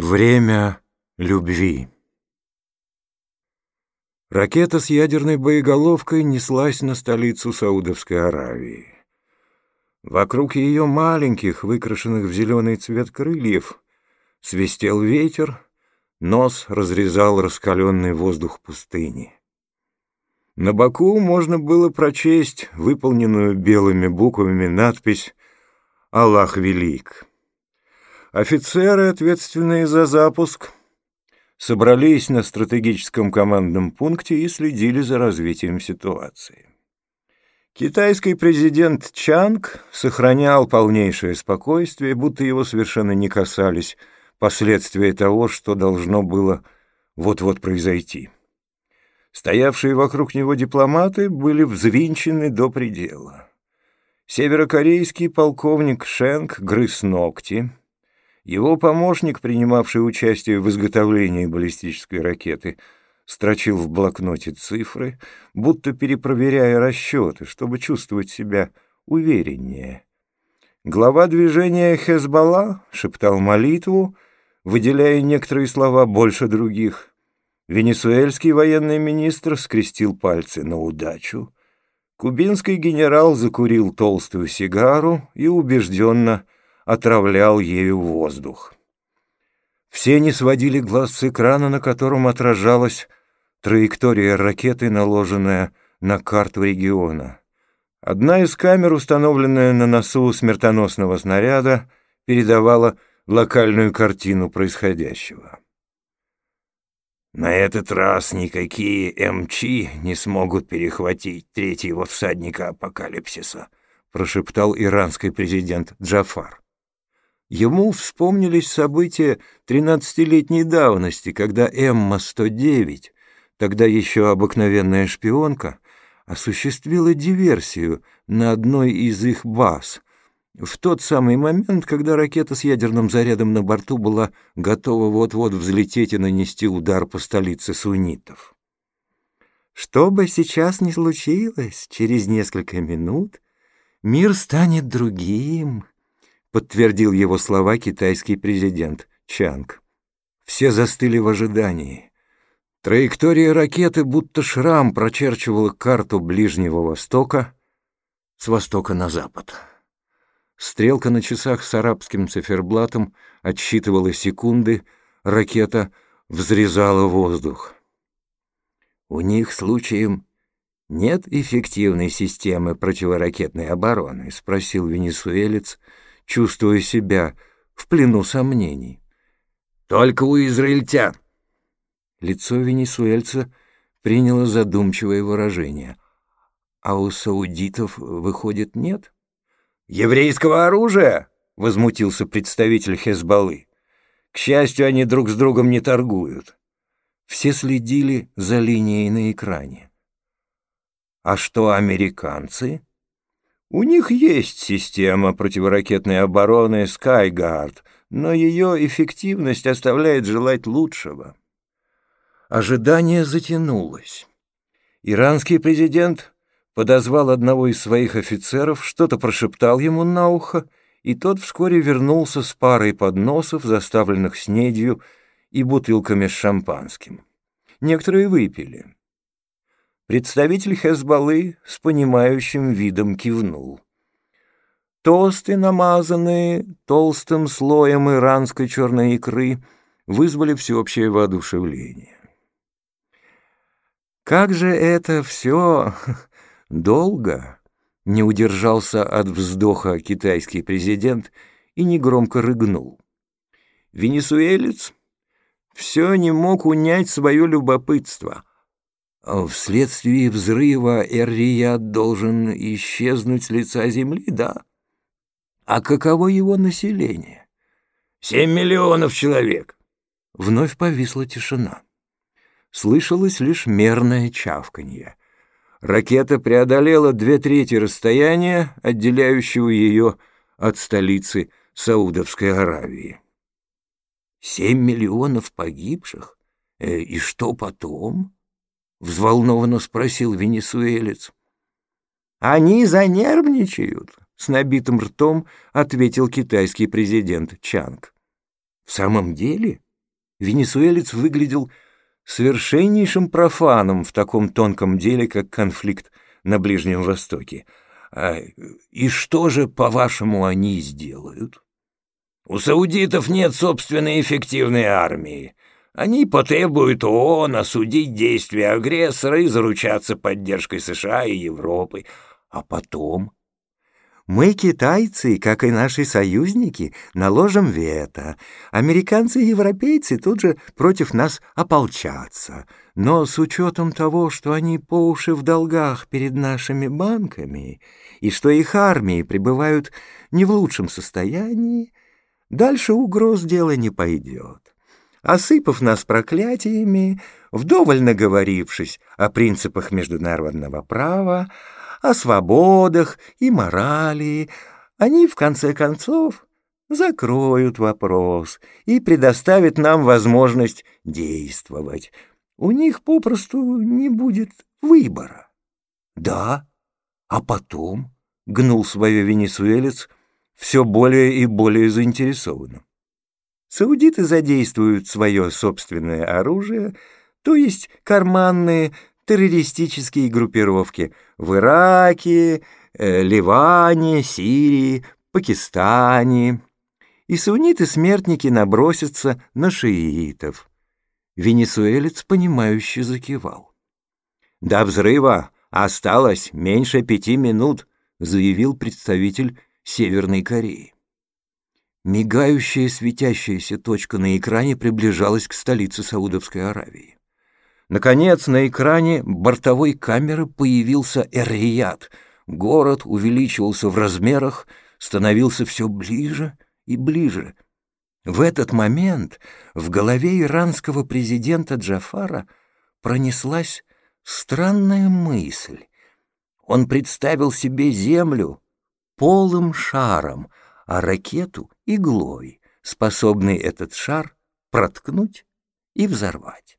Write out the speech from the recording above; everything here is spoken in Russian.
Время любви Ракета с ядерной боеголовкой неслась на столицу Саудовской Аравии. Вокруг ее маленьких, выкрашенных в зеленый цвет крыльев, свистел ветер, нос разрезал раскаленный воздух пустыни. На боку можно было прочесть выполненную белыми буквами надпись «Аллах велик». Офицеры, ответственные за запуск, собрались на стратегическом командном пункте и следили за развитием ситуации. Китайский президент Чанг сохранял полнейшее спокойствие, будто его совершенно не касались последствия того, что должно было вот-вот произойти. Стоявшие вокруг него дипломаты были взвинчены до предела. Северокорейский полковник Шенк грыз ногти, его помощник, принимавший участие в изготовлении баллистической ракеты, строчил в блокноте цифры, будто перепроверяя расчеты, чтобы чувствовать себя увереннее. Глава движения Хезбалла шептал молитву, выделяя некоторые слова больше других. Венесуэльский военный министр скрестил пальцы на удачу. Кубинский генерал закурил толстую сигару и убежденно отравлял ею воздух. Все не сводили глаз с экрана, на котором отражалась траектория ракеты, наложенная на карту региона. Одна из камер, установленная на носу смертоносного снаряда, передавала локальную картину происходящего. На этот раз никакие МЧ не смогут перехватить третьего всадника апокалипсиса, прошептал иранский президент Джафар. Ему вспомнились события тринадцатилетней давности, когда Эмма-109, тогда еще обыкновенная шпионка, осуществила диверсию на одной из их баз, в тот самый момент, когда ракета с ядерным зарядом на борту была готова вот-вот взлететь и нанести удар по столице суннитов. Что бы сейчас ни случилось, через несколько минут мир станет другим, подтвердил его слова китайский президент Чанг. Все застыли в ожидании. Траектория ракеты будто шрам прочерчивала карту Ближнего Востока с востока на запад. Стрелка на часах с арабским циферблатом отсчитывала секунды, ракета взрезала воздух. У них случаем нет эффективной системы противоракетной обороны, спросил венесуэлец, чувствуя себя в плену сомнений. «Только у израильтян!» Лицо венесуэльца приняло задумчивое выражение. «А у саудитов, выходит, нет?» «Еврейского оружия?» — возмутился представитель Хезбаллы. «К счастью, они друг с другом не торгуют». Все следили за линией на экране. «А что американцы?» У них есть система противоракетной обороны Skyguard, но ее эффективность оставляет желать лучшего. Ожидание затянулось. Иранский президент подозвал одного из своих офицеров, что-то прошептал ему на ухо, и тот вскоре вернулся с парой подносов, заставленных снедью и бутылками с шампанским. Некоторые выпили. Представитель Хезбаллы с понимающим видом кивнул. Тосты, намазанные толстым слоем иранской черной икры, вызвали всеобщее воодушевление. «Как же это все долго!» — не удержался от вздоха китайский президент и негромко рыгнул. Венесуэлец все не мог унять свое любопытство — Вследствие взрыва Эр-Рияд должен исчезнуть с лица земли, да? А каково его население? Семь миллионов человек. Вновь повисла тишина. Слышалось лишь мерное чавканье. Ракета преодолела две трети расстояния, отделяющего ее от столицы Саудовской Аравии. Семь миллионов погибших? Э, и что потом? — взволнованно спросил венесуэлец. «Они занервничают», — с набитым ртом ответил китайский президент Чанг. «В самом деле?» Венесуэлец выглядел совершеннейшим профаном в таком тонком деле, как конфликт на Ближнем Востоке. А, и что же, по-вашему, они сделают? У саудитов нет собственной эффективной армии. Они потребуют ООН осудить действия агрессора и заручаться поддержкой США и Европы. А потом... Мы, китайцы, как и наши союзники, наложим вето. Американцы и европейцы тут же против нас ополчатся. Но с учетом того, что они по уши в долгах перед нашими банками и что их армии пребывают не в лучшем состоянии, дальше угроз дело не пойдет. Осыпав нас проклятиями, вдоволь наговорившись о принципах международного права, о свободах и морали, они, в конце концов, закроют вопрос и предоставят нам возможность действовать. У них попросту не будет выбора. Да, а потом, — гнул свое венесуэлец, все более и более заинтересованным. Саудиты задействуют свое собственное оружие, то есть карманные террористические группировки в Ираке, э, Ливане, Сирии, Пакистане. И сунниты-смертники набросятся на шиитов. Венесуэлец, понимающе закивал. «До взрыва осталось меньше пяти минут», заявил представитель Северной Кореи. Мигающая светящаяся точка на экране приближалась к столице Саудовской Аравии. Наконец, на экране бортовой камеры появился Эр-Рияд. Город увеличивался в размерах, становился все ближе и ближе. В этот момент в голове иранского президента Джафара пронеслась странная мысль. Он представил себе Землю полым шаром, а ракету — иглой, способной этот шар проткнуть и взорвать.